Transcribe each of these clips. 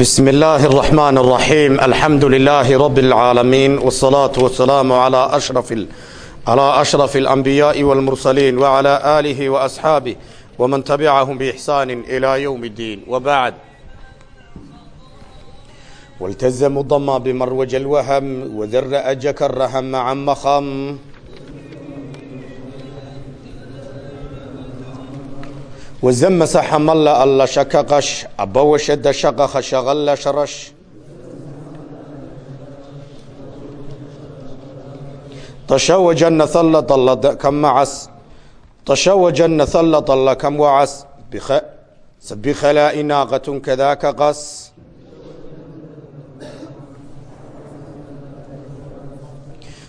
بسم الله الرحمن الرحيم الحمد لله رب العالمين والصلاة والسلام على أشرف ال... على أشرف الأنبياء والمرسلين وعلى آله وأصحابه ومن تبعهم بإحسان إلى يوم الدين وبعد والتزم الضم بمروج الوهم وذر أجك الرهم مع مخم وزم سحمل الله شكقش أبا وشد شقخ شغل شرش تشوج النثل طل كم معس تشوج النثل طل كم وعس بخ بخلاء ناقة كذاك قص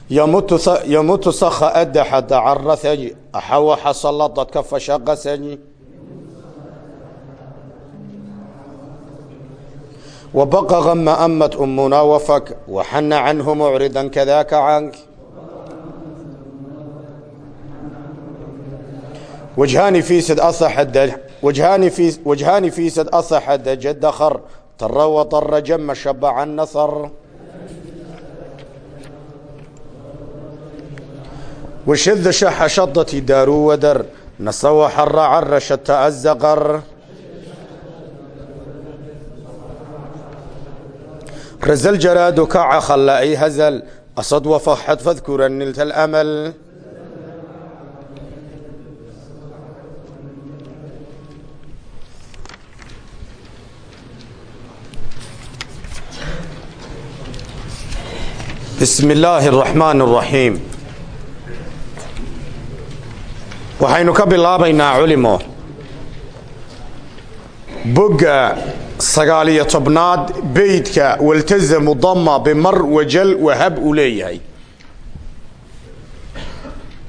يمت يمت سخ أدح دعرثني أحوح سلطت كف شقسني وبقى غم أمت أمنا وفك وحن عنه معرضا كذاك عنك وجهان في سد أصحد وجهان في وجهان في سد أصحد جد خر طر وطر جم شبع النصر وشذ شح شطت دارو ودر نصو حر عر شت الزقر رزل جراد كع خلائي هزل أصد وفحت فاذكر نلت الأمل بسم الله الرحمن الرحيم waxaynu ka bilaabaynaa culimo bogga sagaaliyo tobnaad beydka waltazamu dama bimar wajal wahab uu leeyahay.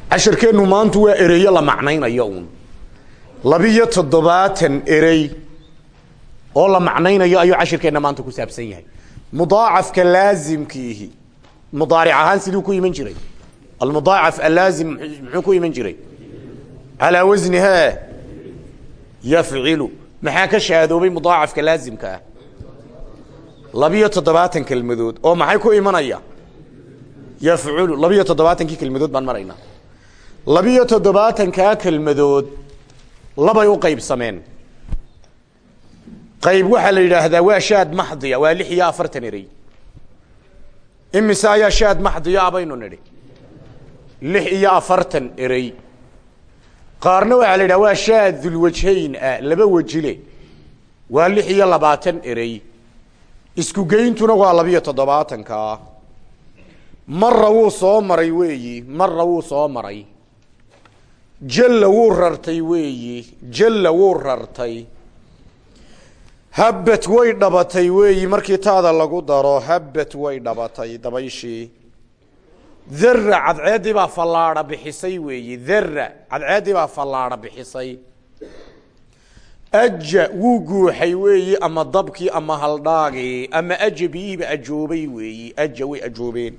Cashirkeennu maantu waa ereyo la macnaynayo uun. Labiyo toddobaatan erey oo la macnaynayo ayuu cashirkeenna maanta ku saabsan yahay. Mudaacafka laazimkiihi mudaaric ahaan siduu ku iman jiray. Almudaacaf alaazim muxuu ku iman jiray. Calaa wasni he yafcilu maxaa ka shaadoobay mudaacafka laazimka ah? Labiyo toddobaatan kelmadood oo maxay ku imanaya? Yafculu labiyo toddobaatankii kelmadood baan maraynaa labiyo toddobaatankaa kelmadood labay u qaybsameen qayb waxaa la yidhaahdaa waa shaad maxdiya waa lix iyo afartan erey imise ayaa shaad maxdiya abaynu nidhi? Lix iyo afartan erey qaarna waxaa la yidhaha waa shaadulwajhayn ah laba wejile waa lix iyo labaatan erey isku geyntuna waa labiyo toddobaatankaa marra wuu soo maray weeyi marra wuu soo maray. Jalla wuu rartay weeyi jalla wuu rartay. Habbad way dhabatay weeyi markii taada lagu daro habbad way dhabatay dabayshii dara cadceeddii baa fallaadha bixisay weeyi. Dara cadceeddii baa fallaadha bixisay. Aja wuu guuxay weeyi ama dabkii ama haldhaagii ama aja biyihiiba ajoobay weeyi. Aja way ajoobeen.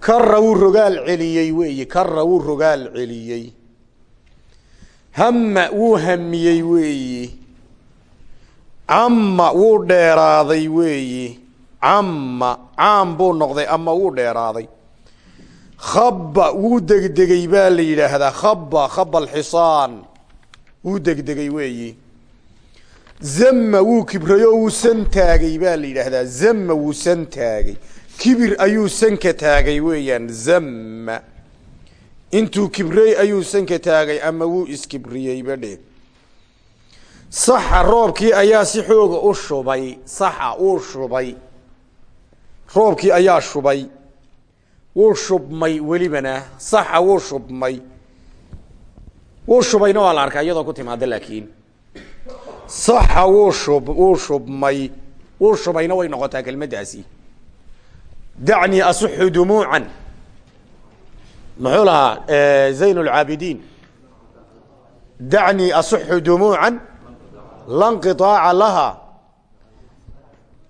Kara wuu rogaal celiyey weeyi. Kara wuu rogaal celiyey. Hama wuu hamiyey weeyi. Camma wuu dheeraaday weeyi. Camma caam buu noqday ama wuu dheeraaday khaba wuu degdegay baa la yidhaahdaa. Khaba khaba alxisaan wuu degdegay weeyi. Zama wuu kibrayo wuu san taagay baa la yidhaahdaa. Zama wuu san taagay. Kibir ayuu sanka taagay weeyaan zama intuu kibrey ayuu sanka taagay ama wuu iskibriyey badhe saxa roobkii ayaa si xooga u shubay. Saxa uu shubay. Roobkii ayaa shubay wuu shubmay welibana saxa wuu shubmay. Wuu shubayna waa la arkaa iyadoo ku timaada laakiin. Saxa wuu shub wuu shubmay wuu shubayna way noqotaa kelmaddaasi dacnii asuxu dumuucan. Muxuu lahaa zayn lcaabidiin dacnii asuxu dumuucan la nqiطaaca laha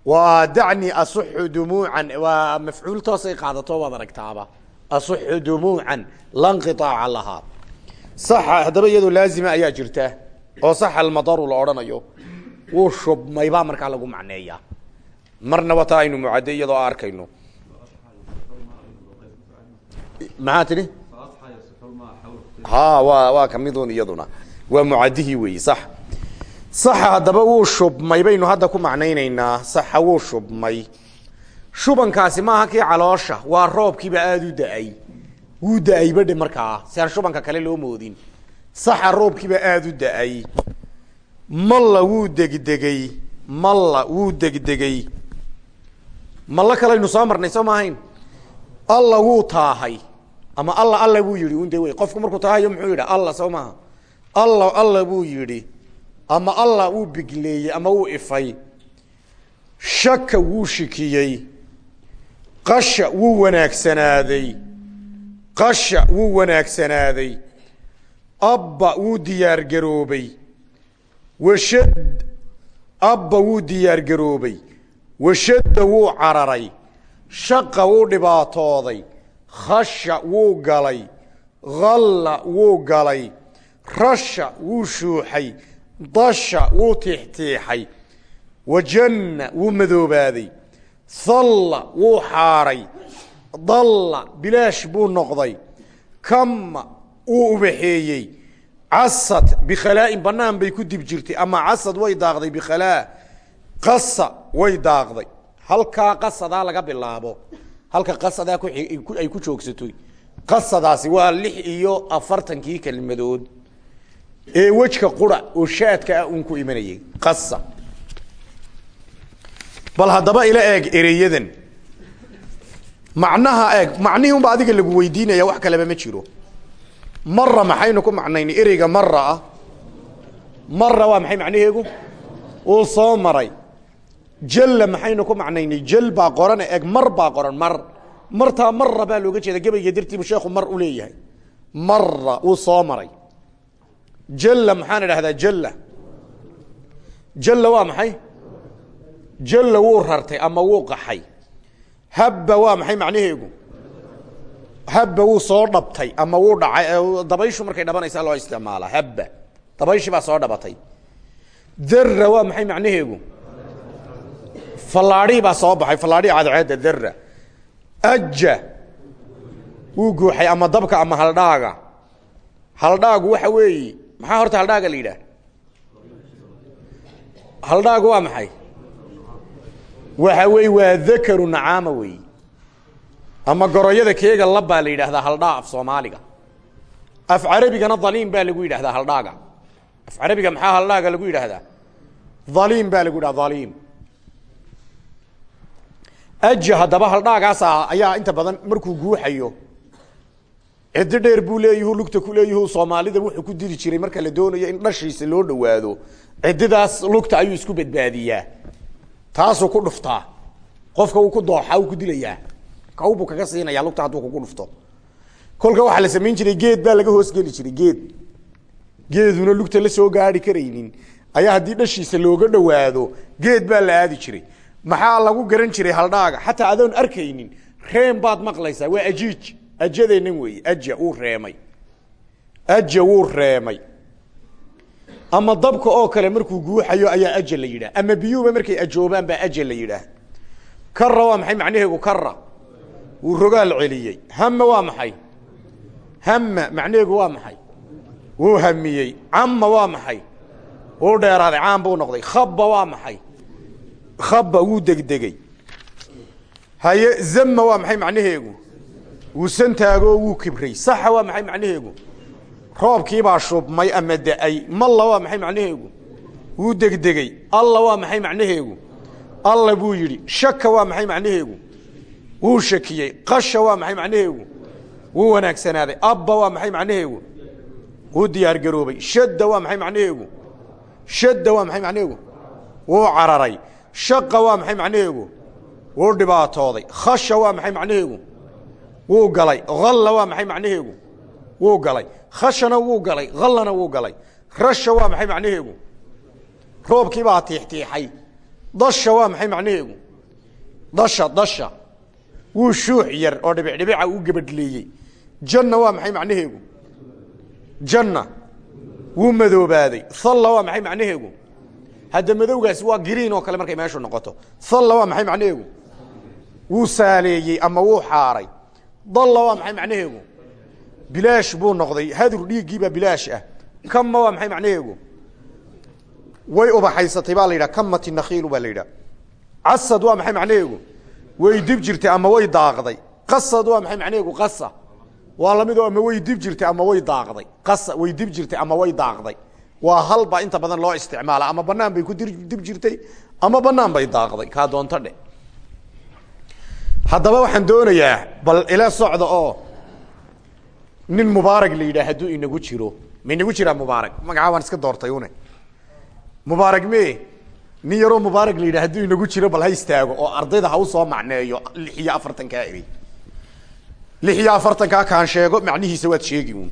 dacni asuxu dumuucan. Waa mafcuul toosay qaadato waad aragtaaba. Asuxu dumuucan la nqiطaaca lahaa saxa haddaba iyadoo laazima ayaa jirta oo saxa almadaru la odhanayo wuu shubmay baa markaa lagu macneeyaa marnaba taa aynu mucadde iyadoo arkayno. Maxaa tidhi ha wa waa kamidun iyaduna. Waa mucadihii weeyi sax saxa haddaba wuu shubmay baynu hadda ku macnaynaynaa saxa wuu shubmay. Shubankaasi maaha kii caloosha waa roobkiiba aada u da'ay. Wuu da'ay badhe markaa si aan shubanka kale loo moodin. Saxa roobkiiba aada u da'ay. Malla wuu degdegay malla wuu degdegay. Mallo kalaynu soo marnay soo maahayn? Alla wuu taahay. Ama alla alla buu yihi un de wey qofku markuu taahayo muxuu yidhi alla soo maaha. Alla alla buu yidhi ama alla wuu bigleeyey ama wuu ifay. Shaka wuu shikiyey. Qasha wuu wanaagsanaaday. Qasha wuu wanaagsanaaday. Abba wuu diyaargaroobay washad abba wuu diyaargaroobay washadda wuu cararay. Shaqa wuu dhibaatooday. Khasha wuu galay. Halla wuu galay. Rasha wuu shuuxay dasha wuu tiixtiixay wajanna wuu madoobaaday. Halla wuu xaaray. Dalla bilaash buu noqday. Kama wuu ubaxeeyey. Casad bikhalaa'in bannaan bay ku dib jirtay. Ama casad way daaqday bikhalaa. Qasa way daaqday. Halkaa qasadaa laga bilaabo. Halka qasadaa ay ku joogsatoy qasadaasi waa lix iyo afartankii kelmadood ee wejka qura oo shaadka ah uun ku imanayay qasa bal haddaba ila eeg ereyadan. Macnaha eeg macnihii unba adiga lagu weydiinaya wax kaleba ma jiro. Mara maxaynu ku macnaynay ereyga mara ah. Mara waa maxay macnaheegu? Uu soo maray. Jalla maxaynu ku macnaynay jal baa qoran eeg mar baa qoran mar. Martaa mara baa looga jeeda gebayga dartiibu sheekhu mar u leeyahay. Mara uu soo maray jalla maxaan idhahdaa jalla. Jalla waa maxay? Jalla wuu rartay ama wuu qaxay. Habba waa maxay macnaheegu habba wuu soo dhabtay ama wuu dhacay. Dabayshu markay dhabanaysaa loo isticmaalaa habba. Dabayshi baa soo dhabatay. Dara waa maxay macnaheegu fallaadhii baa soo baxay fallaadhii cadceedda dara aja wuu guuxay ama dabka ama haldhaaga. Haldhaagu waxa weeye maxaa horta haldhaaga la yidhaah? Haldhaagu waa maxay? Waxa weeye waa dakaru nacaama weeye ama goroyada keega labbaa la yidhaahdaa haldhaa af soomaaliga. Af carabigana dhaliim baa lagu yidhahdaa haldhaaga. Af carabiga maxaa haldhaaga lagu yidhaahdaa? Dhaliim baa lagu yidhahda dhaliim aja haddaba haldhaagaasa ayaa inta badan markuu guuxayo ciddi dheer buu leeyah lugta ku leeyah soomaalida wuxuu ku dili jiray marka la doonayo in dhashiisa loo dhawaado cididaas lugta ayuu isku badbaadiyaa. Taasuu ku dhuftaa. Qofka uu ku dooxa uu ku dilayaa kawbuu kaga siinaya lugta hadduu kugu dhufto. Kolka waxaa la samayn jiray geed baa laga hoosgeli jiray geed. Geeduna lugta la soo gaari karaynin. Ayaa haddii dhashiisa looga dhawaado geed baa la aadi jiray. Maxaa lagu garan jiray haldhaaga? Xataa adoon arkaynin reem baad maqlaysaa waa ajiij ajadeennan weeye aja wuu reemay. Aja wuu reemay. Ama dabka oo kale markuu guuxayo ayaa aja la yidhaah. Ama biyuhuba markay ajoobaan baa aja la yidhaah. Kara waa maxay? Macnaheegu kara wuu rogaal celiyey. Hama waa maxay? Hama macnaheegu waa maxay? Wuu hamiyey cama waa maxay? Wuu dheeraaday. Caan buu noqday. Khaba waa maxay? Khaba wuu degdegey haye zama waa maxay macnaheegu wuu santaagoo wuu kibray saxa waa maxay macnaheegu roobkiibaa shubmay ama da'ay malla waa maxay macnaheegu wuu degdegey alla waa maxay macnaheegu alla buu yidhi shaka waa maxay macnaheegu wuu shakiyey qasha waa maxay macnaheegu wuu wanaagsanaaday abba waa maxay macnaheegu wuu diyaargaroobay shadda waa maxay macnaheegu shadda waa maxay macnaheegu wuu cararay shaqa waa maxay macnaheegu wuu dhibaatooday khasha waa maxay macnaheegu wuu galay. Halla waa maxay macnaheegu? Wuu galay. Khashana wuu galay. Hallana wuu galay. Rasha waa maxay macnaheegu? Roobkiibaa tiixtiixay. Dasha waa maxay macnaheegu? Dasha dasha. Wuu shuux yar oo dhibicdhibica u gebadhleeyey janna waa maxay macnaheegu? Janna. Wuu madoobaaday. Halla waa maxay macnaheegu? Hadda madowgaasi waa green oo kale markay meeshu noqoto. Thalla waa maxay macnaheegu? Wuu saaleeyey ama wuu xaaray dalla waa maxay macnaheegu? Bilaash buu noqday. Hadur dhiiggiibaa bilaash ah. Kama waa maxay macnaheegu? Way ubaxaysatay baa la yidhaha. Kamati nakhiilu baa la yidhaha. Casad waa maxay macnaheegu? Way dib jirtay ama way daaqday. Qasad waa maxay macnaheegu? Qasa. Waa lamidoo ama way dib jirtay ama way daaqday. Qasa way dib jirtay ama way daaqday. Waa halba inta badan loo isticmaala. Ama banaan bay ku dib jirtay ama banaan bay daaqday. Kaa doonto dhe haddaba waxaan doonayaa bal ila socda oo nin mubaarag la yidhaah hadduu inagu jiro. Ma inagu jiraa mubaarag magacaa waan iska doortay une. Mubaarag me nin yaroo mubaarag la yidhah hadduu inagu jiro bal ha oo ardayda ha u soo macneeyo lix iyo afartankaa eri lix iyo afartankaa kaan sheego macnihiisa waad sheegi un.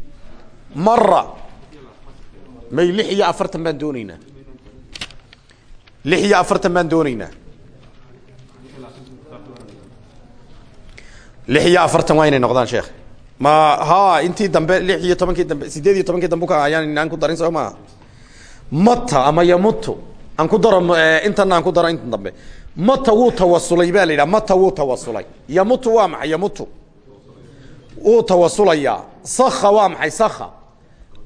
Mara may lix iyo afartan baan dooneynaa lix iyo afartan baan dooneynaa lix iyo afartan waa inay noqdaan sheekh. Ma ha intii dambe lix iyo tobankii dambe sideed iyo tobankii dambe ka ayaan inaan ku darin soo maa mata ama yamutu aan ku daro intana aan ku daro intan dambe. Mata wuu tawasulay baa la yidhaha mata wuu tawasulay yamutu waa maxay? Yamutu. Wuu tawasulayaa saka waa maxay? Saka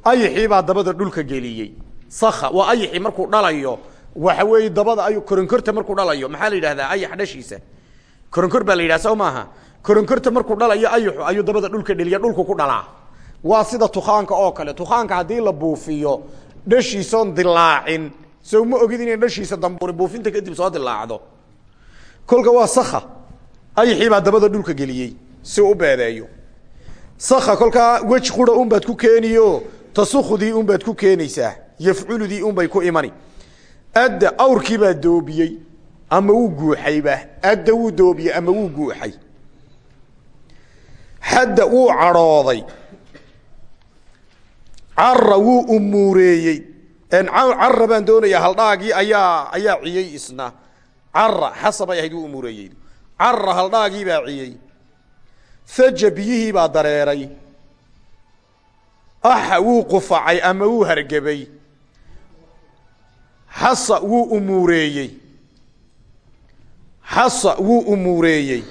ayixii baa dabada dhulka geliyey. Saka waa ayixii markuu dhalayo waxa weeye dabada ay koronkorta markuu dhalayo. Maxaa la yidhahdaa? Ayax dhashiisa. Koronkor baa la yidhaha soo maaha koronkorta markuu dhalayo ayixu ayuu dabada dhulka dheliya dhulku ku dhalaa. Waa sida tukaanka oo kale. Tukaanka haddii la buufiyo dhashiisoon dilaacin. Sow ma ogid inay dhashiisa damburi buufinta kadib soo dilaacdo. Kolka waa saka ayixii baa dabada dhulka geliyey si u beedeeyo. Saka kolkaa wej qura un baad ku keeniyo tasukudii un baad ku keenaysaa yafculudii un bay ku imani. Adda awrkii baa doobiyey ama wuu guuxayba adda wuu doobiyey ama wuu guuxay xadda wuu cadhooday. Cara wuu umuureeyey cara baan doonayaa haldhaagii ayaa ayaa ciyey isna. Cara xasabay ahayd wuu umuureeyey cara haldhaagii baa ciyey. Haja biyihii baa dareeray. Axa wuu qufacay ama wuu hargebay xasa wuu umuureeyey xasa wuu umuureeyey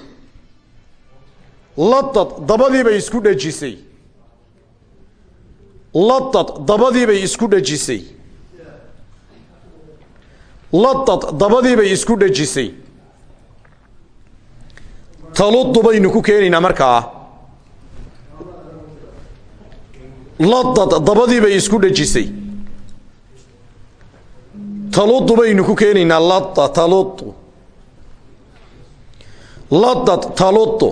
ladad dabadiibay isku dhejisay ladad dabadiibay isku dhejisay ladad dabadiibay isku dhejisay taludu baynu ku keenaynaa markaa. Ladad dabadiibay isku dhejisay taludu baynu ku keenaynaa lada taludu ladad taludu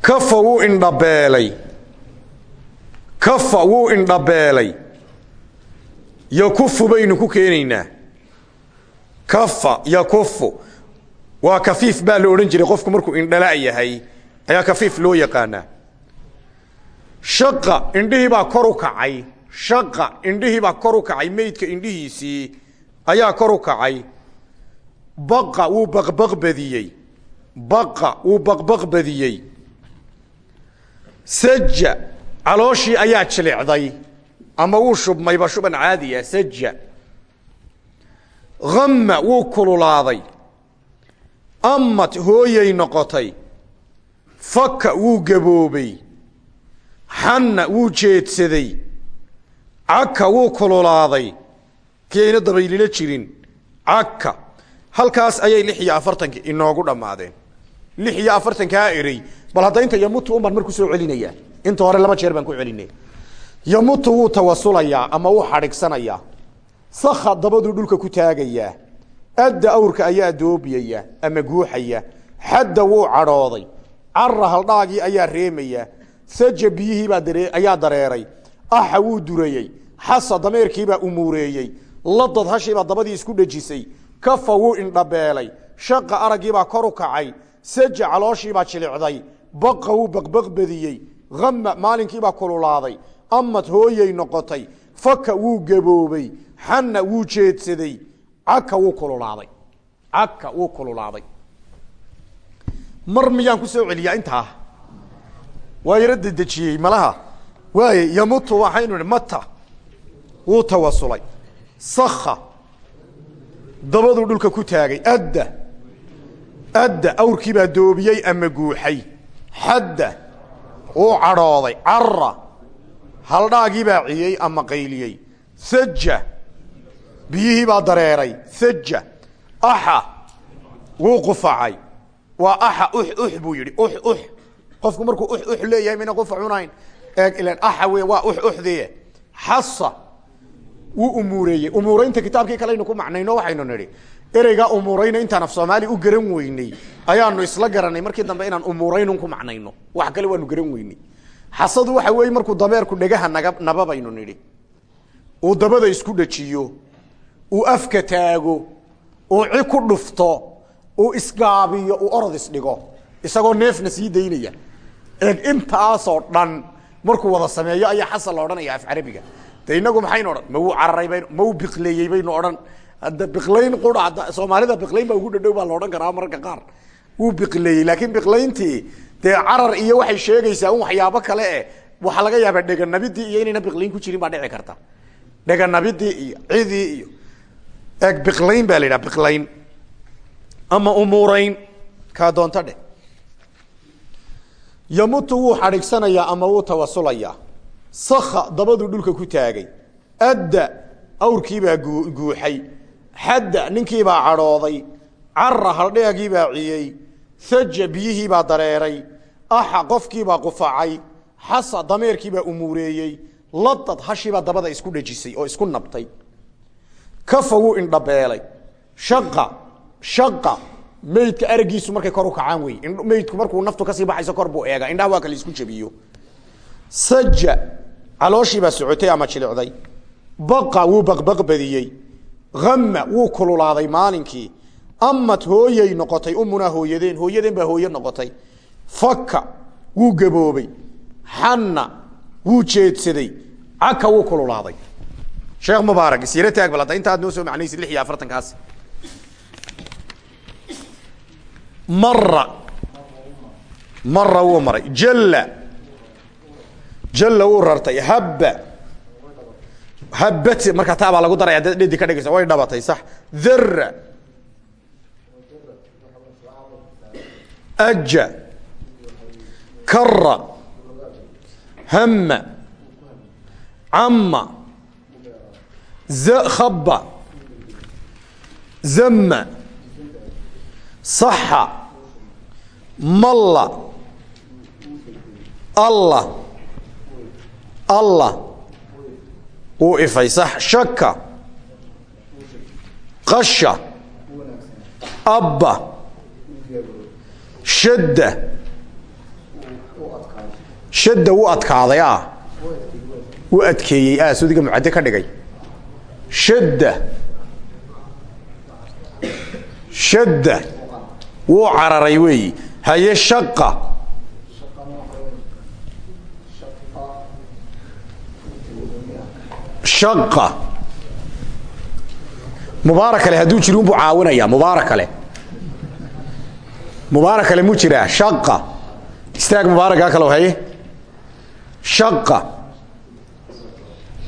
kafa wuu indhabeelay kafa wuu indhabeelay yakufu baynu ku keenaynaa. Kafa yakufu. Waa kafiif baa la odhan jiray qofku markuu indhala yahay ayaa kafiif loo yaqaanaa. Shaqa indhihii baa kor u kacay. Shaqa indhihii baa kor u kacay meydka indhihiisii ayaa kor u kacay. Baqa wuu baqbaq badiyey. Baqa wuu baqbaq badiyey saja calooshii ayaa jilicday. Ama wuu shubmayba shuban caadiya saja hamma wuu kululaaday. Amad hooyay noqotay. Faka wuu gaboobay. Xanna wuu jeedsaday. Caka wuu kululaaday. Kii ayna dabaylila jirin. Caka halkaas ayay lix iyo afartanki inoogu dhammaadeen. Lix iyo afartankaa erey bal hadda inta yamutu un baan mar ku soo celinayaa. Inta hore laba jeer baan ku celinay yamutu wuu tawasulayaa ama wuu xadhigsanayaa saka dabaduu dhulka ku taagayaa. Adda awrka ayaa doobiyaya ama guuxaya xadda wuu cadhooday. Cara haldhaagii ayaa reemaya saja biyihiibaa ayaa dareeray. Axa wuu durayey. Xasa dameerkiibaa umuureeyey. Ladad hashiibaa dabadii isku dhejisay. Kafa wuu indhabeelay. Shaqa araggiibaa kor u kacay. Saja calooshiibaa jilicday baqa wuu baqbaq badiyey. Hamma maalinkiibaa kululaaday. Amad hooyay noqotay. Faka wuu gaboobay. Xanna wuu jeedsaday. Caka wuu kululaaday. Caka wuu kululaaday. Mar miyaan ku soo celiyaa intaa? Waa yaro dedejiyey malaha? Waaye yamutu waxaynu nihi mata. Wuu tawasulay. Saka dabaduu dhulka ku taagay. Adda. Adda awrkiibaa doobiyey ama guuxay xadda uu cadhooday cara haldhaagiibaa ciyey ama qayliyey. Saja biyihiibaa dareeray. Saja axa wuu qufacay. Waa axa ux ux buu yidhi. Ux ux. Qofku markuu ux ux leeyahay mayna qufac cunayn eeg ilan axa wey waa ux uxdee xasa wuu umuureeyey. Umuuraynta kitaabkii kalaynu ku macnayno waxaynu nidhi ereygaa umuurayna intaan af soomaali u garan weynay ayaanu isla garanay markii dambe inaan umuuraynun ku macnayno. Wax kale waanu garan weynay xasadu waxa weeye markuu dameerku dhegaha naga naba baynu nidhi. Uu dabada isku dhajiyo uu afka taago uu ci ku dhufto uu isgaabiyo uu orod isdhigo. Isagoo neefna sii daynaya. Eeg intaasoo dhan markuu wada sameeyo ayaa xasan la af carabiga. De maxaynu odhan? Ma wuu cararay baynu ma wuu biqleeyey baynu odhan hadda biqlayn qura soomaalida biqlayn baa ugu dhadhow baa la odhan karaa mararka qaar. Wuu biqleeyey laakiin biqlayntii dee carar iyo waxay sheegaysaa un waxyaabo kale eh waxaa laga yaabaa dheganabidii iyo inayna biqlayn ku jirin baa dhici karta. Dheganabidii iyo cidii iyo eeg biqlayn baa la yidhaha ama umuurayn kaa doonto dheh yamutu wuu xadhigsanayaa ama wuu tawasulayaa. Saka dabaduu dhulka ku taagay. Adda awrkiibaa guuxay xadda ninkiibaa cadhooday cara haldheegiibaa ciyey saja biyihiibaa dareeray axa qofkiibaa qufacay xasa dameerkiibaa umuureeyey ladad hashiibaa dabada isku dhejisay oo isku nabtay. Kafa wuu indhabeelay shaqa shaqa. Meydka aragiisu markay kor u kacaan wey. Meydku markuu naftu ka sii baxayso kor buu eega indhaha waa ka la isku jabiyo saja calooshiibaa socotay ama jilicday baqa wuu baqbaq badiyey ama wuu kululaaday maalinkii. Amad hooyay noqotay umunaa hooyadeen hooyadeen baa hooye noqotay. Faka wuu gaboobay. Xanna wuu jeedsaday. Caka wuu kululaaday. Sheekh mubaarak isila taag bal hadda inta ad noo soo macnaysid lix iyo afartankaas mara mara wuu maray. Jalla. Jalla wuu rartay. Habba habbat markaa taabaa lagu daraya dad dhedi ka dhigaysa way dhabatay sax. Dara aja kara hama cama khaba zama saxa malla. Allah allah wuu ifay sax shaka qasha abba shadda shadda wuu adkaaday ah wuu adkeeyey. Ah sudiga mucadde ka dhigay. Shadda shadda wuu cararay weeyi. Haye shaqa shaqa mubaarak kale hadduu jiri unbuu caawinaya mubaarak kale. Mubaarak kale mu jiraa shaqa istaag mubaarakaa kalo haye shaqa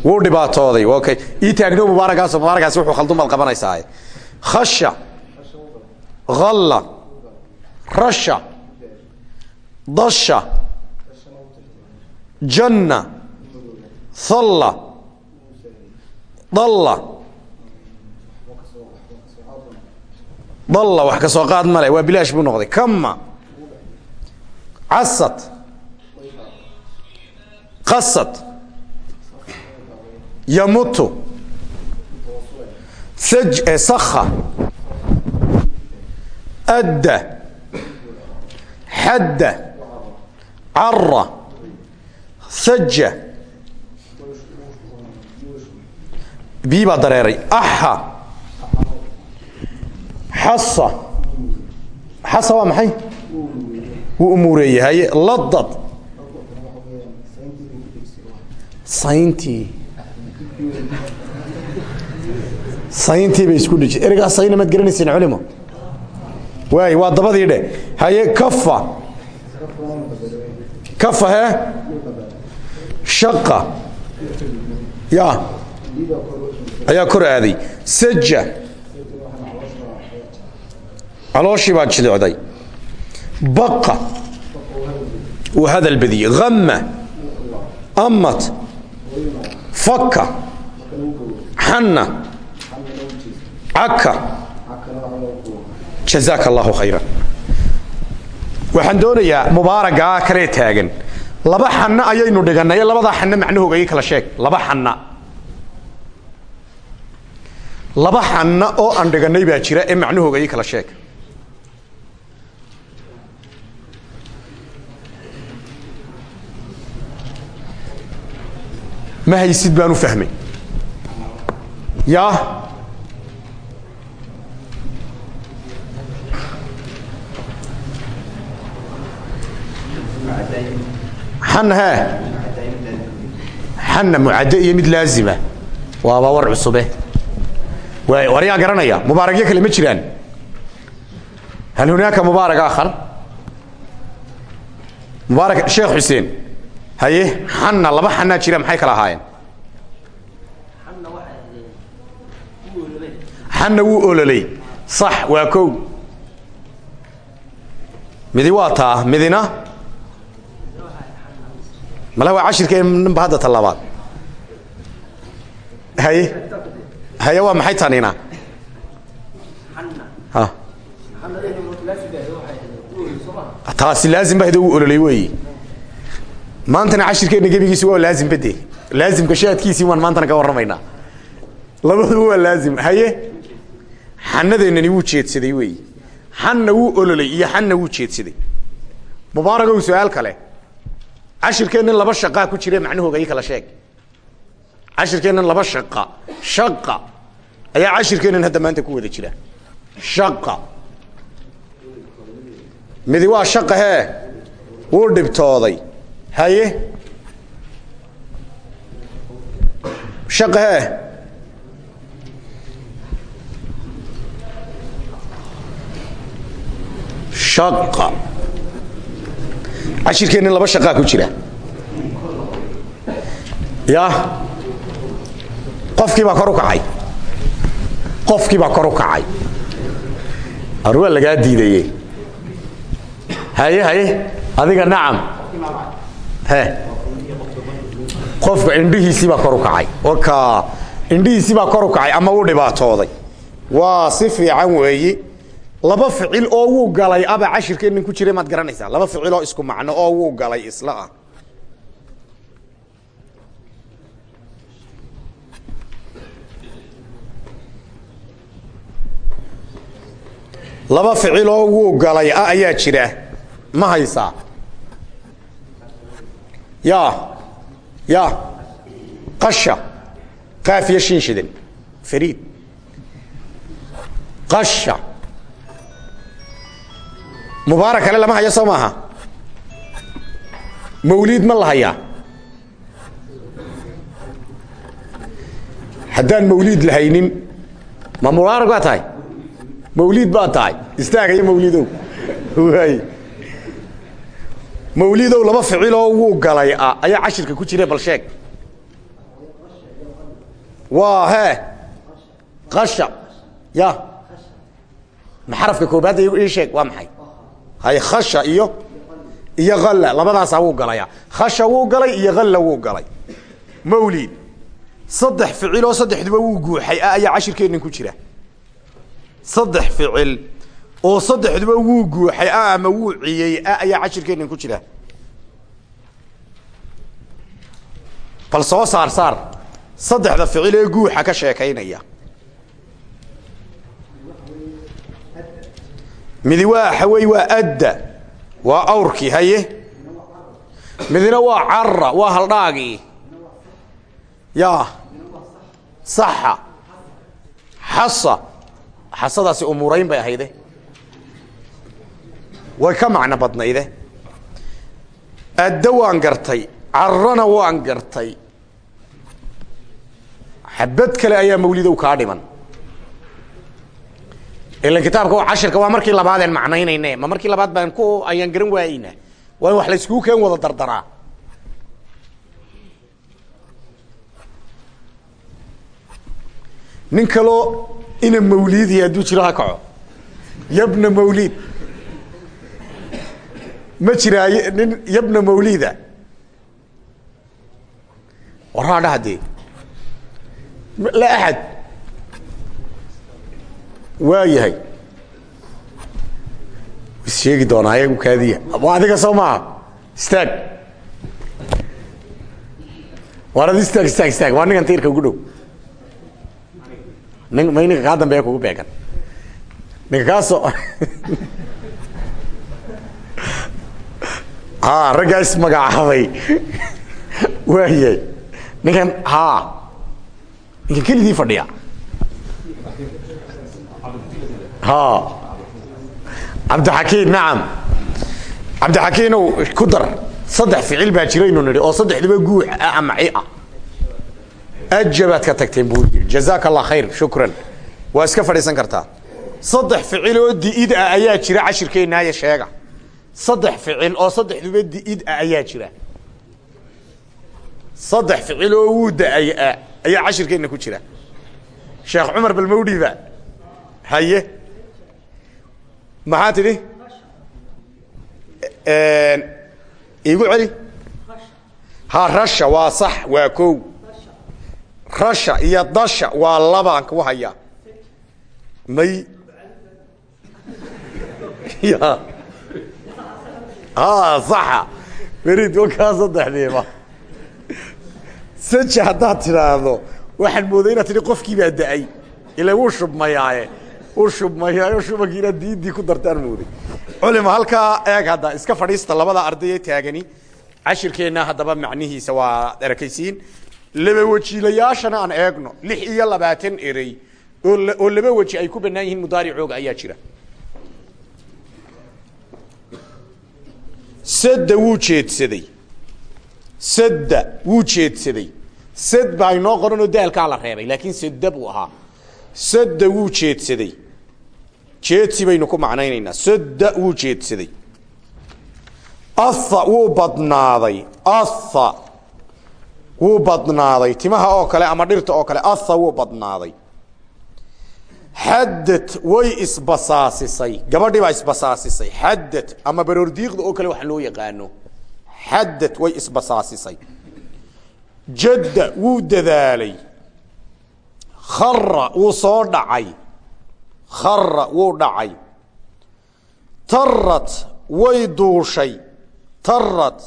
wuu dhibaatooday okay. Ii taagno mubaarakaas mubaarakaasi wuxuu khaldumaad qabanaysaa khasha. Alla rasha. Dasha. Janna. Halla dalla. Wax ka soo qaad male waa bilaash buu noqday. Kama casad. Qasad. Yamutu. Saj sakha. Adda. Xadda cara saja bii baa dareeray. Axa xasa xasa waa maxay? Wuu umuureeyey haye ladad sayntii sayntii bay isku dhiji. Ereygaa sayna maad garanaysiin culimo. Waay waa dabadii dhe haye kafa kafa he? Shaqa ya ayaa kor aaday. Saja calooshii baad jidicday baqa. Uu hadal badiyey hamma amat fakka. Xanna caka jazaaka allahu khayra waxaan doonayaa mubaaragaa kalee taagan. Laba xanno ayaynu dhigannay labadaa xanno macnahooga ii kala sheeg. Laba xanna laba xanna oo aan dhigannay baa jira ee macnahooga ii kala sheeg. Ma haysid baan u fahmay. Yaa? Xan he xanna mucadde iyo mid laazima. Waaba war cusube war yaa garanaya mubaaragyo kale ma jiraan hal hunaaka mubaarag aakhar mubaarak sheekh xuseen haye xanna laba xanaa jira maxay kala ahaayeen xanna wuu ololey sax waa kow midi waa taa midina mala waa cashirkeenba hadda ta labaad haye haye waa maxay tanina taasi laazim bahda uu ololey weeyi maantana cashirkeenna gebigiisi waa laazim bade laazimka shaadkiisii waan maantana ka warramaynaa labaduba waa laazim haye xanadeennani wuu jeedsaday weeyi xanna wuu ololey iyo xanna wuu jeedsaday mubaaragow su'aal kale cashirkeennan laba shaqaa ku jire macnahooga ii kala sheeg cashirkeennan laba shaqa shaqa ayaa cashirkeennan hadda maanta ku wada jira. Shaqa midi waa shaqa hee? Wuu dhibtooday. Haye? Shaqa hee? Shaqa cashirkeennan laba shaqaa ku jira. Ya qofkii baa kor u kacay. Qofkii baa kor u kacay. Ar waa lagaa diidaye haye haye. Adiga nacam. He. Qofka indhihiisii baa kor u kacay. Waka indhihiisii baa kor u kacay ama uu dhibaatooday. Waa si fiican weeyi. Laba ficil oo wuu galay. Aba cashirkeennan ku jira maad garanaysaa. Laba ficil oo isku macno oo wuu galay isla ah laba ficil oo wuu galay ah ayaa jira. Ma haysaa ya. Ya. Qasha. Kaafiya shin shidan qasha. Mubaarak kale lama hayo soo maaha. Ma la hayaa haddaan mawliid la haynin ma mubaarak baa tahay mawliid baa tahay istaagayo mawlidow waay mawlidow laba ficiloo wuu galay ah ayaa cashirka ku jire bal sheeg waa hee qasha. Ya. Ma xarafka koobaadda ii sheeg waa maxay? Hay khasha iyo iyo halla labadaasaa wuu galaya. Khasha wuu galay iyo halla wuu galay. Mawlid saddex ficiloo saddexduba wuu guuxay ah ayaa cashirkeennan ku jira saddex ficil oo saddexduba wuu guuxay ah ama wuu ciyey ah ayaa cashirkeennan ku jira. Bal soo saar saar saddexda ficil ee guuxa ka sheekaynaya. Midi waa xawey waa adda waa awrkii haye? Midina waa cara waa haldhaagii ya saxa xasa xasadaasi umuurayn bay ahayde. Way ka macno badnayde adda waan gartay carana waan gartay. Xabad kale ayaa mawlidow kaa dhiman. Ilan kitaabka cashirka waa markii labaadeen macnaynayne ma markii labaad baan ku ayaan garan waayeyna waa in wax layskugu keen wada dardaraa. Nin kaloo ina mawlidiya hadduu jiro ha kaco yabna mawlid. Ma jiraayo nin yabna mawlida. Waraa dhahde la axad waa yahay sheegi doonaa ayagu kaadiya. Waa adiga soo maaha istaag. Waar ad istaag istaag istaag. Waa ninkan tiirka ugu dhow nin may ninka kaa kugu beegan ninka kaasoo a raggaa ismagacaabay waayahay ninkan ha ninkan keligii fadhiya ha cabdixakiin nacam cabdixakiinow ku dar saddex ficil baa jiraynu nidhi oo saddexduba guux ah ama ci ah ajabaad ka tagteen buu yidhi khayr shukran waa iska fadhiisan kartaa saddex ficil oo di'id ah ayaa jira cashirkeennaaya sheega saddex ficil oo saddexduba di'id ah ayaa jira saddex ficil oo wuu da'ay ah ayaa cashirkeenna ku jira sheekh cumar balmawdhiba haye maxaa tidhi iigu celi ha rasha waa sax waa kow rasha iyo dasha waa labaan ku hayaa. May. Ya ha saxa berid wakaa saddexdiiba saja haddaad tidhaahdo waxaan mooday inaad tidhi qofkii baa da'ay. Ila wuu shubmayaaye. Wuu shubmayaayo shubankiina diidii ku dartaan mooday. Culima halkaa eeg hadda iska fadhiista labada ardayee taagani. Cashirkeenna haddaba macnihiisa waa erakaysiin laba wajiilayaashana aan eegno lix iyo labaatan erey oo laba weji ay ku banaan yihiin mudaaricooga ayaa jira. Sadda wuu jeedsaday. Sadda wuu jeedsaday. Sad baa inoo qoran oo daalkaa la reebay laakiin sadda buu ahaa. Sadda wuu jeedsaday. Jeedsi baynu ku macnaynaynaa. Sadda wuu jeedsaday. Aha wuu badnaaday. Aha wuu badnaaday. Timaha oo kale ama dhirta oo kale aha wuu badnaaday. Xaddad way isbasaasisay gabadhii baa isbasaasisay. Xaddad ama baroordiiqda oo kale wax loo yaqaano. Xaddad way isbasaasisay. Jadda wuu dadaalay. Khara wuu soo dhacay. Khara wuu dhacay. Tarat way duushay. Tarat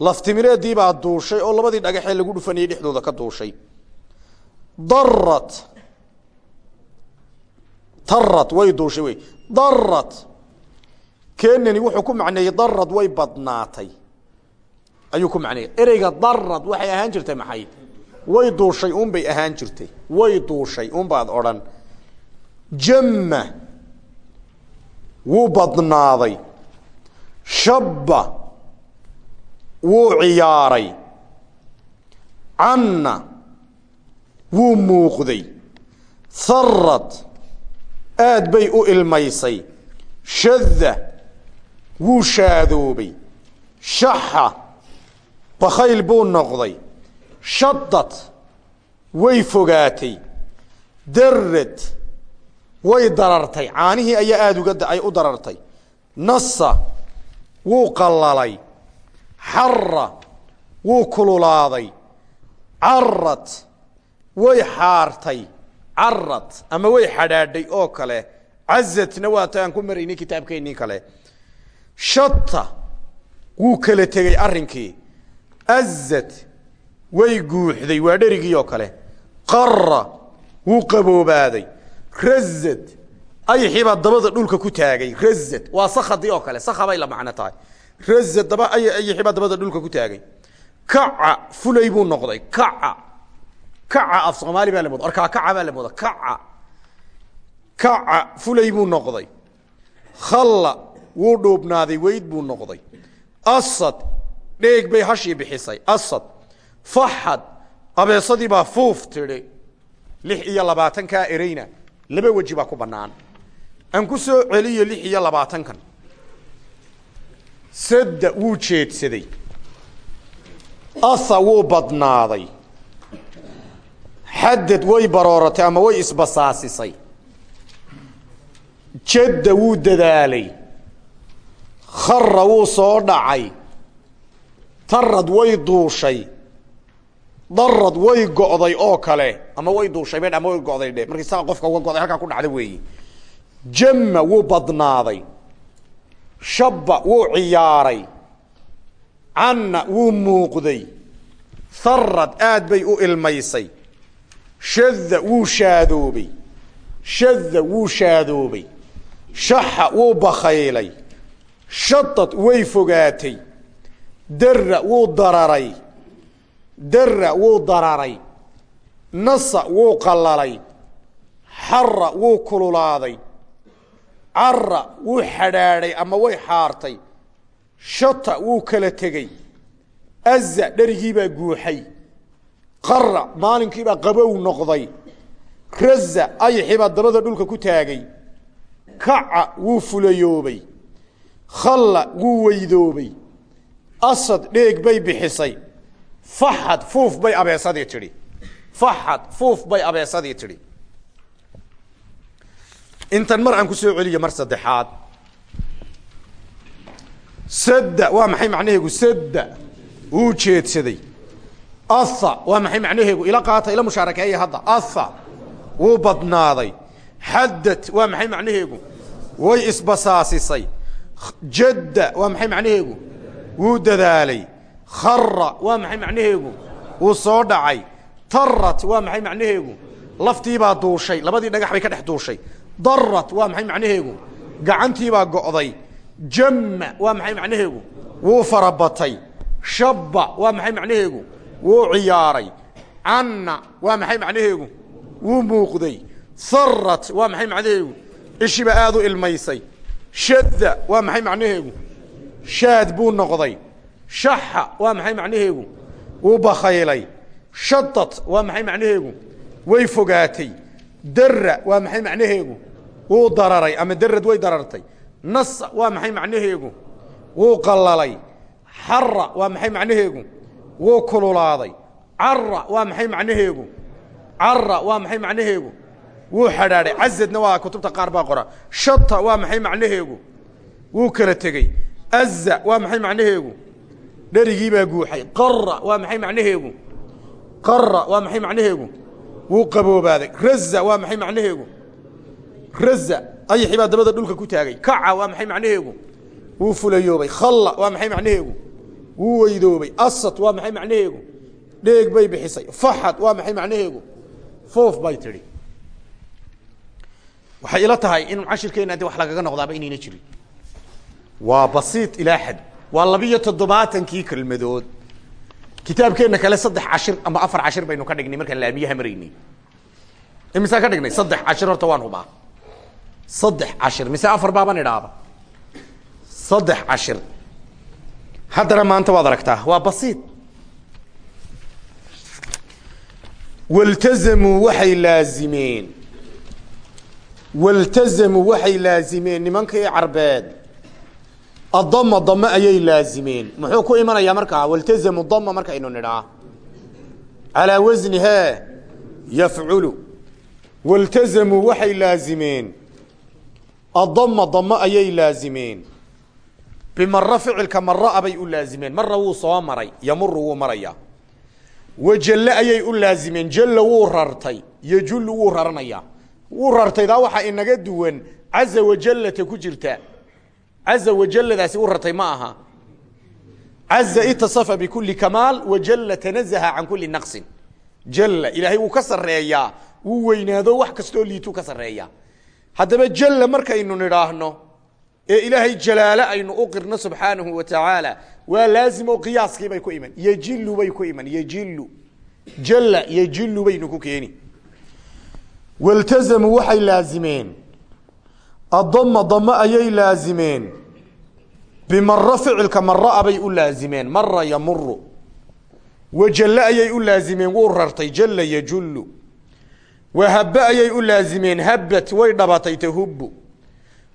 laftimireedii baa duushay oo labadii dhagaxee lagu dhufanayay dhexdooda ka duushay. Darat tarat way duushay wey. Darat kenani wuxuu ku macneeyey darad way badnaatay. Ayuu ku macneeyey. Ereyga darad waxay ahaan jirtay maxay? Way duushay un bay ahaan jirtay. Way duushay un baad odhan. Jamma. Wuu badnaaday. Shabba wuu ciyaaray. Canna wuu muuqday. Harad aad bay u ilmaysay. Shadda wuu shaadoobay. Shaxa bakhayl buu noqday. Shadad way fogaatay. Darad way darartay. Caanihii ayaa aada uga ay u darartay. Nasa wuu qallalay xara wuu kululaaday. Carad way xaartay. Carad ama way xadhaadhay oo kale. Cazatna waa ta aan ku maraynay kitaabkeennii kale. Shata wuu kala tegey arrinkii. Azad way guuxday waa dherigii oo kale. Qara wuu qaboobaaday. Razad ayxii baa dabada dhulka ku taagay. Razad waa sakadii oo kale. Saka bay la macno tahay razad daba ayxii baa dabada dhulka ku taagay. Kaca fulay buu noqday. Kaca. Kaca af soomaali baa la mooda orkaa kaca baa la mooda kaca. Kaca fulay buu noqday. Khalla wuu dhuubnaaday weyd buu noqday. Asad dheeg bay hashii bixisay. Asad faxad abeesadii baa fuuf tidhi. Lix iyo labaatankaa ereyna laba weji baa ku bannaan. Aan ku soo celiyo lix iyo labaatankan sadda wuu jeedsaday asa wuu badnaaday. Xadad way barooratay ama way isbasaasisay. Jadda wuu dadaalay. Khara wuu soo dhacay. Tarad way duushay. Darad way go'day oo kale. Ama way duushay be ama way go'day dhe markii saa qofka uga go'day halkaa ku dhacda weeyi. Jamma wuu badnaaday shabba wuu ciyaaray. Canna wuu muuqday. Harad aad bay u ilmaysay. Shadda wuu shaadoobay. Shadda wuu shaadoobay. Shaxa wuu bakhaylay. Shadad way fogaatay. Darra wuu dararay. Darra wuu dararay. Nasa wuu qallalay. Xara wuu kululaaday cara wuu xadhaadhay ama way xaartay. Shata wuu kala tegey. Aza dherigiibaa guuxay. Qara maalinkiibaa qabow noqday. Raza ayaxibaa dabada dhulka ku taagay. Kaca wuu fulayoobay khalla wuu weydoobay. Asad dheeg bay bixisay. Faxad fuuf bay abeesadii tidhi. Faxad fuuf bay abeesadii tidhi intan mar aan ku soo celiyo mar saddexaad. Sadda waa maxay macnaheegu? Sadda wuu jeedsaday. Atha waa maxay macnaheegu? Ila qaata ila mushaarakeeya hadda. Atha wuu badnaaday. Xaddad waa maxay macnaheegu? Way isbasaasisay. Jadda waa maxay macnaheegu? Wuu dadaalay. Khara waa maxay macnaheegu? Wuu soo dhacay. Tarat waa maxay macnaheegu? Laftiibaa duushay. Labadii dhagax bay ka dhex duushay darat waa maxay macnaheegu? Gacantiibaa go'day. Jamma waa maxay macnaheegu? Wuu farabatay. Shabba waa maxay macnaheegu? Wuu ciyaaray. Canna waa maxay macnaheegu? Wuu muuqday. Harat waa maxay macnaheegu? Ishiba aad u ilmaysay. Shadda waa maxay macnaheegu? Shaad buu noqday. Shaxa waa maxay macnaheegu? Wuu bakhaylay. Shadad waa maxay macnaheegu? Way fogaatay. Darra waa maxay macnaheegu wuu dararay ama darad way darartay. Nasa waa maxay macnaheegu? Wuu qallalay. Xara waa maxay macnaheegu? Wuu kululaaday. Cara waa maxay macnaheegu? Cara waa maxay macnaheegu? Wuu xadhaadhay cazadna waa kutubta qaar baa qora. Shata waa maxay macnaheegu? Wuu kala tegey. Aza waa maxay macnaheegu? Dherigiibaa guuxay. Qara waa maxay macnaheegu? Qara waa maxay macnaheegu? Wuu qaboobaaday. Raza waa maxay macnaheegu raza ayaxi baa dabada dhulka ku taagay. Kaca waa maxay macnaheegu? Wuu fulayoobay. Khalla waa maxay macnaheegu? Wuu weydoobay. Asad waa maxay macnaheegu? Dheeg bay bixisay. Faxad waa maxay macnaheegu? Foof bay tidhi. Waxay ila tahay in cashirkeena wax lagaga noqdaaba inayna jirin. Waa basiit ilaa xad. Waa labiyo toddobaatankii kelmadood. Kitaabkeenna kale saddex cashir ama afar cashir baynu ka dhignay markaan laamiyaha maraynay. Imisaan ka dhignay? Saddex cashir horta waan hubaa saddex cashir. Mise afar baaban idhaaba saddex cashir. Haddana maanta waad aragtaa waa basiit waltazamuu waxay laazimeen. Waltazamuu waxay laazimeen nimankii carbeed. Adama dame ayay laazimeen. Muxuu ku imanayaa markaa waltazamu dama markaynu nidhaa. Calaa wasni he yafculu. Waltazamuu waxay laazimeen adama dame ayay laazimeen. Bimara ficilka maraa bay u laazimeen. Mara wuu soo maray yamuru wuu marayaa wajalle ayay u laazimeen. Jalla wuu rartay yajullu wuu raranayaa. Wuu rartaydaa waxaa inaga duwan caza wajallata ku jirta. Caza wajalladaasi u rartay ma aha. Caza itasafa bikuli kamaal wajalla tanazaha can kuli naqsin. Jalla ilaahay wuu ka haddaba jalla markaynu nidhaahno ee ilaahay jalaale aynu u qirno subxaanahu wa tacaala waa laazim oo qiyaaskii bay ku iman. Yejilu bay ku iman. Yejilu jalla yejilu baynu ku keeni. Waltazamuu waxay laazimeen. Adama dame ayay laazimeen. Bimara ficilka maraa bay u laazimeen. Mara yamuru wajalle ayay u laazimeen. Wuu rartay. Jalla yajullu wahabbe ayay u laazimeen habbat way dhabatay tahubbu.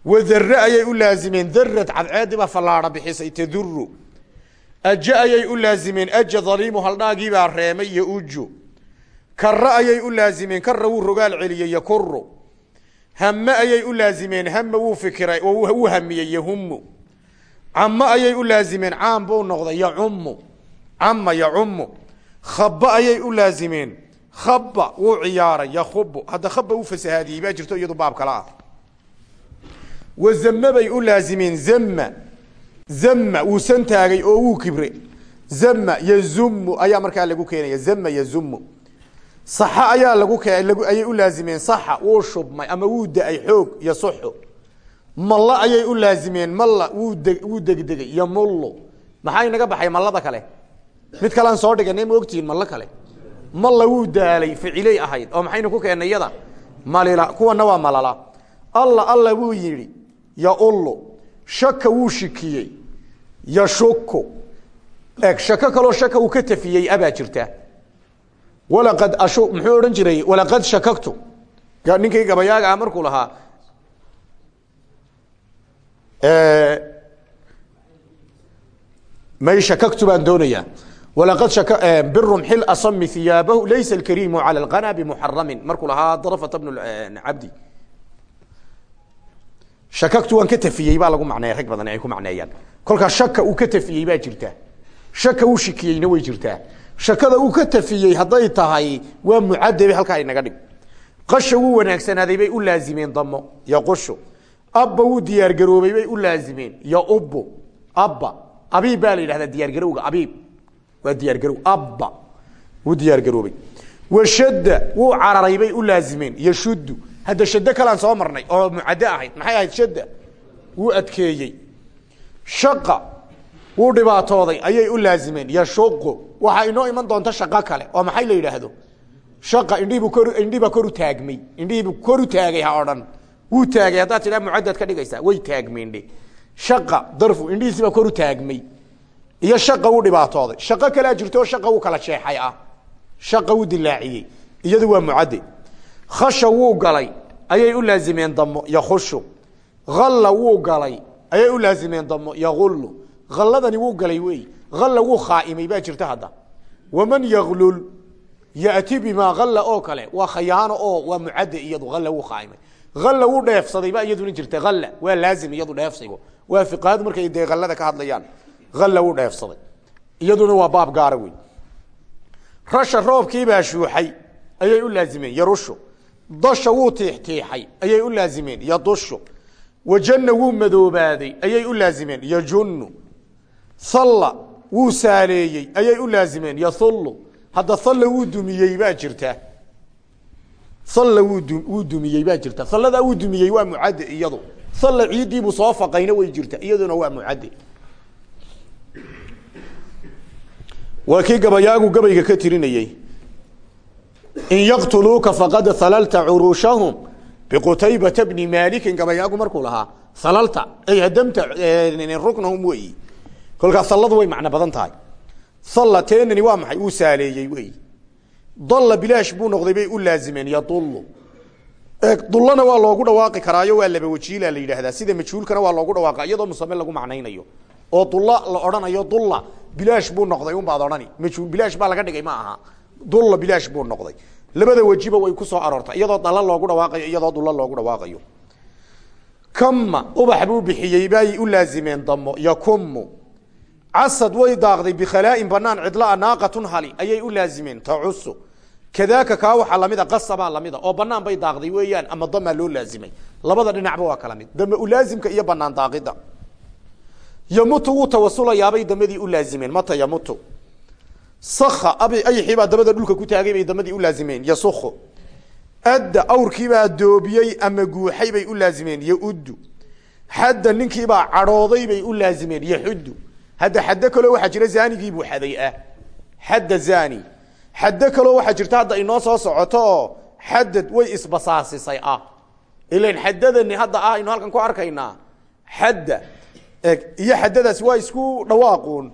Wadare ayay u laazimeen darad cadceedii baa fallaadha bixisay taduru aje ayay u laazimeen aja daliimu haldhaagiibaa reemay iyo uju. Kara ayay u laazimeen kara wuu rogaal celiyey yakuru hame ayay u laazimeen hama wuu fikiray oo wuu hamiyey yahumu camo ayay u laazimeen caam buu noqday yacumu cama yacumu khaba ayay u laazimeen khaba wuu ciyaaray yakubu hadda khaba u fasahaadiyey baa jirto iyadu baab kale ah wazame bay u laazimeen zama zama wuu santaagay oo wuu kibre. Zama yazumu ayaa markaa lagu keenaya. Zama yazumu saxa ayaa lagu ayay u laazimeen. Saxa wuu shubmay ama wuu da'ay xoog iyo suxu malla ayay u laazimeen. Malla wuu de wuu degdegay. Yamullu. Maxaa inaga baxay mallada kale? Mid kalean soo dhiganay ma ogtihiin kale malla wuu daalay ficiley ahayd oo maxaynu ku keennay malila kuwana waa malala. Alla alla wuu yidhi yaullu shaka wuu shikiyey. Yashuku eg shako kaloo shaka uu ka tafiyey abaa jirta walaqad ashu muxuu odhan jiray walaqad shakaktu. Ninkii gabayaaga ah markuu lahaa may shakaktu baan doonayaa birumxil asami hiyaabahu laysa alkariimu cala alqana bimuxaramin markuu lahaa darafata bnu cabdi shakaktu waan ka tafiyey baa lagu macneeya rag badan ay ku macneeyaan kolkaa shaka uu ka tafiyey baa jirta shaka uu shikiyeyna way jirtaa shakada uu ka tafiyey hadday tahay waa mucadabe halkaa inaga dhig qasha wuu wanaagsanaaday bay u laazimeen damo yaqushu abba wuu diyaargaroobay bay u laazimeen yaubbu abba abiib baa la yidhahdaa diyaargarowga abiib waa diyaargarow abba. Wuu diyaargaroobay washadda wuu cararay bay u laazimeen. Yashuddu hadda shaddo kalaan soo marnay oo mucaddo ahayd maxay ahayd shadda? Wuu adkeeyey. Shaqa wuu dhibaatooday ayay u laazimeen. Yashuqu waxaa inoo iman doonta shaqo kale oo maxay la yidhaahdo? Shaqa indhihiibu kor indhihiibaa koru taagmay. Indhihiibu koru taagay ha odhan. Wuu taagay haddaad tidhaha mucadad ka dhigaysaa way taagmeendhe shaqa darfu indhihiisiibaa koru taagmay iyo shaqa wuu dhibaatooday. Shaqo kalea jirto oo shaqa wuu kala jeexay ah. Shaqa wuu dilaaciyey. Iyadu waa mucadde khasha wuu galay ayay u laazimeen damo yakhushu. Alla wuu galay ayay u laazimeen damo yagullu alladani wuu galay wey. Alla wuu khaaimay baa jirta hadda. Waman yaglul yati bimaa alla oo kale. Waa khayaano oo waa mucadde iyadu alla wuu khaaimay. Alla wuu dheefsaday baa iyaduna jirta alla waa laazim iyadu dheefsigo waa fiqaadu markay allada ka hadlayaan alla wuu dheefsaday. Iyaduna waa baab gaara wey rasha roobkiibaa shuuxay ayay u laazimeen yarushu dasha wuu tiixtiixay ayay u laazimeen yadushu wajanna wuu madoobaaday ayay u laazimeen yajunnu. Halla wuu saaleeyey ayay u laazimeen yahullu hadda halla wuu dumiyey baa jirta. Halla wuu du wuu dumiyey baa jirta. Halladaa wuu dumiyey waa mucadde iyadu. Halla ciiddiibuu soo faqayna way jirta iyaduna waa mucadde waa kii gabayaagu gabayga ka tirinayey in yaqtuluuka faqad halalta curuushahum biqutaybata bni maalikin gabayaagu markuu lahaa halalta ay hadamta ruknahum weyi kolkaa halladu way macno badan tahay. Teenani waa maxay? Uu saaleeyey weyi dalla bilaash buu noqday bay u laazimeen yadullu. Dullana waa loogu dhawaaqi karaayo waa laba wajiila la yidhaahdaa. Sida majhuulkana waa loogu dhawaaqa iyadoo lagu macnaynayo oo dulla la odhanayo dulla bilaash buu noqday unbaad odhani. Majhuul bilaash baa laga dhigay ma aha. Dulla bilaash buu noqday. Labada wajiba way ku soo aroortay iyadoo dalla loogu dhawaaqayo iyadoo dulla loogu dhawaaqayo. Kama ubax buu bixiyey bay u laazimeen damo yakumu casad way daaqday bikhalaain banaan cidlaa naaqatun hali ayay u laazimeen tacusu kadaaka kaa waxaa lamida qasabaa lamida oo banaan bay daaqday weeyaan ama damaa loo laazimay. Labada dhinacba waa kala mid dame ulaazimka iyo banaan daaqida yamutu wuu tawasulayaabay damadii u laazimeen. Mata yamutu. Saka ab ayxiibaa dabada dhulka ku taagay bay damadii u laazimeen. Yasuku adda awrkiibaa doobiyey ama guuxay bay u laazimeen. Yauddu. Xadda ninkiibaa cadhooday bay u laazimeen. Yaxuddu hadda xaddo kaloo waxaa jira zaanigiibuu xaday ah. Xadda zani xaddo kaloo waxaa jirta hadda inoo soo socoto oo xadad way isbasaasisay ah. Ilan xadadani hadda ah aynu halkan ku arkaynaa. Xadda eg iyo xaddadaas waa isku dhawaaquun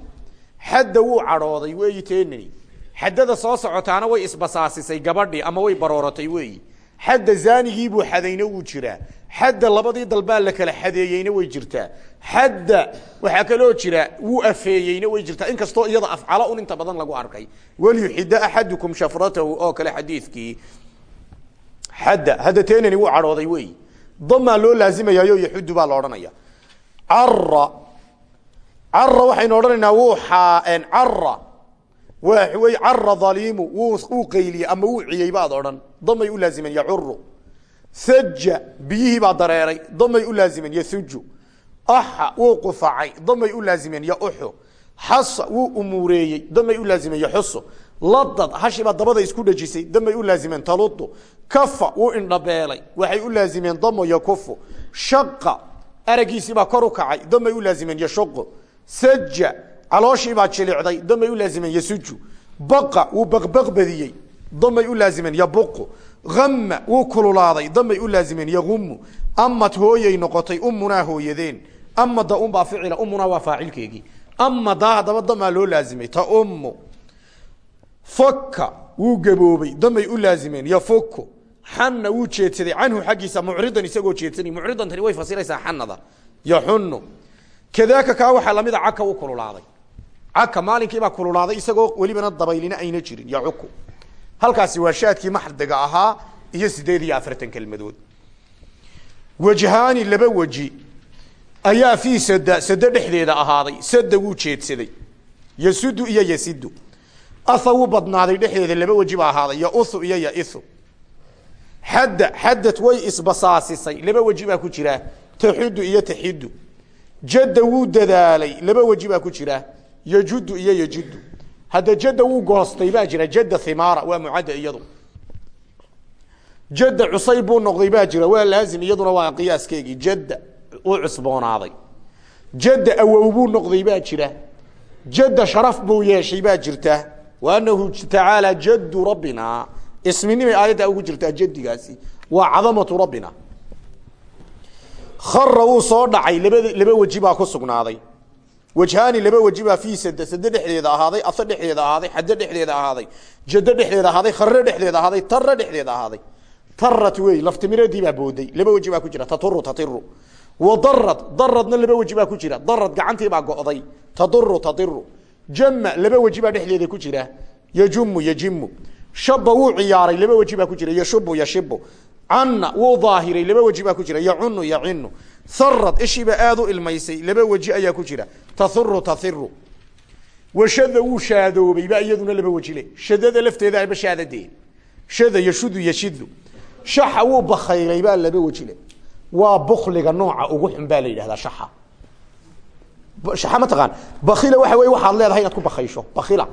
xadda wuu cadhooday weeyi teenani xaddada soo socotaana way isbasaasisay gabadhii ama way barooratay weeyi. Xadda zaanigiibuu xadayna wuu jiraa. Xadda labadii dalbaa la kala xadeeyeyna way jirtaa. Xadda waxaa kaloo jira wuu afeeyeyna way jirtaa. Inkastoo iyada afcalo un inta badan lagu arkay. Walyuxida axadukum shafratahu oo kale xadiidkii xadda hadda teenani wuu cadhooday weeyi. Damaa loo laazimayaayo yaxudu baa la odhanaya cara cara waxaynu odhanaynaa wuu xaaen cara way cara dhaliimu wuu qayliyey ama wuu ciyey baad odhan. Damay u laazimen yacuru saja biyihii baa dareeray. Damay u laazimen yasuju axa wuu qufacay. Damay u laazimeen yauxu xasa wuu umuureeyey. Damay u laazimeen yaxuso ladad hashibaa dabada isku dhejisay damay u laazimeen taludu kafa wuu indhabeelay. Waxay u laazimeen damo yakufu shaqa aragiisiibaa kor u kacay damay u laazimeen yashuqu. Saja calooshiibaa jilicday damay u laazimeen yasuju baqa wuu baqbaq badiyey damay u laazimeen yabuqu. Ama wuu kululaaday damay u laazimeen yagumu amad hooyay noqotay umunaa hooyadeen. Amada unbaa ficila umunaa waa faacilkeegii. Amadaa haddaba damaa loo laazimay ta ummu. Faka wuu gaboobay damay u laazimeen yafuku xana wuu jeedsaday canhu xaggiisa mucridan isagoo jeedsanay mucridantani way fasiraysaa xanada yaxunu kadaaka kaa waxaa lamida caka u kululaaday. Caka maalinkiibaa kululaaday isagoo welibana dabaylina ayna jirin yacuku halkaasi waa shaadkii maxdiga ahaa iyo sideed iyo afartan kelmadood. Wajhaani laba weji ayaa fii sada sado dhexdeeda ahaaday sada wuu jeedsaday. Yasudu iyo yasidu. Aha badnaaday dhexdeeda laba weji baa ahaaday yauhu iyo yaihu xadda xaddad way isbasaasisay. Laba weji ku jira. Taxudu iyo taxidu jadda wuu dadaalay. Laba weji ku jira. Yajudu iyo yajudu hadda jadda wuu goostay baa jira. Jadda himaara waa mucadda iyadu. Jadda cusay noqday baa jira. Waa laazim iyaduna waa qiyaaskeegii jadda uu cusboonaaday. Jadda awow noqday baa jira. Jadda sharaf buu yeeshay baa jirta. Wa anahu tacaala jaddu isminimay aayadda ugu jirtaa jadigaasi waa cadamatu rabbina. Khara wuu soo dhacay labada laba weji baa ku sugnaaday. Wajhaani laba weji baa fii sad sade dhexdeeda ahaaday asa dhexdeeda ahaaday xaddo dhexdeeda ahaaday jaddo dhexdeeda ahaaday khare dhexdeeda ahaaday tara dhexdeeda ahaaday. Tarat wey laftimiradii baa booday. Laba weji baa ku jira taturu tatiru wadarad daradna laba weji baa ku jira. Darad gacantii baa go'day. Taduru shaba wuu ciyaaray laba weji baa ku jira yashubu yashibu canna wuu daahiray laba weji baa ku jira yacunu yacinu harad ishiiba aada u ilmaysay laba weji ayaa ku jira. Tahuru tahiru washada wuu shaadoobay ba iyaduna laba weji le. Shadada lafteeda aba shaadadee shada yashudu yashidu. Shaxa wuu bakaylay baa laba weji le. Waa bukliga nooca ugu xun baa la yidhahdaa shaxa. Shaxa ma taqaan. Bakila waxa wey waxaad leedahay inaad ku bakaysho bakila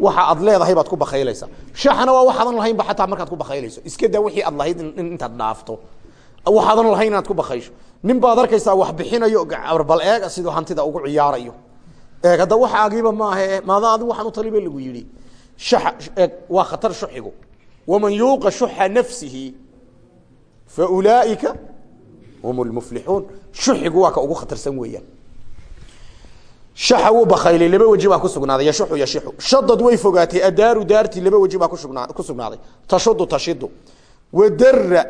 waxa aad leedahay baad ku bakaylaysa shaxna waa waxaadan lahaynba xataa markaad ku bakaylayso iska daa wixii aad lahayd in intaad dhaafto. Waxaadan lahayn inaad ku bakaysho nin baad arkaysaa wax bixinayo bal eega siduu hantida ugu ciyaarayo. Eeg hadda waxaagiiba maaha maada adigu waxaan u taliba lagu yidhi. Eeg waa khatar shuxigu. Waman yuuqa shuxa nafsihi fa ulaaika hum lmuflixuun shuxigu waa ka ugu khatarsan weeyaan shaxa wuu bakaylay laba weji baa ku sugnaaday yashuxu yashixu shadad way fogaatay adaaru daartii laba weji baa ku sugnaaday. Tashudu tashidu wadara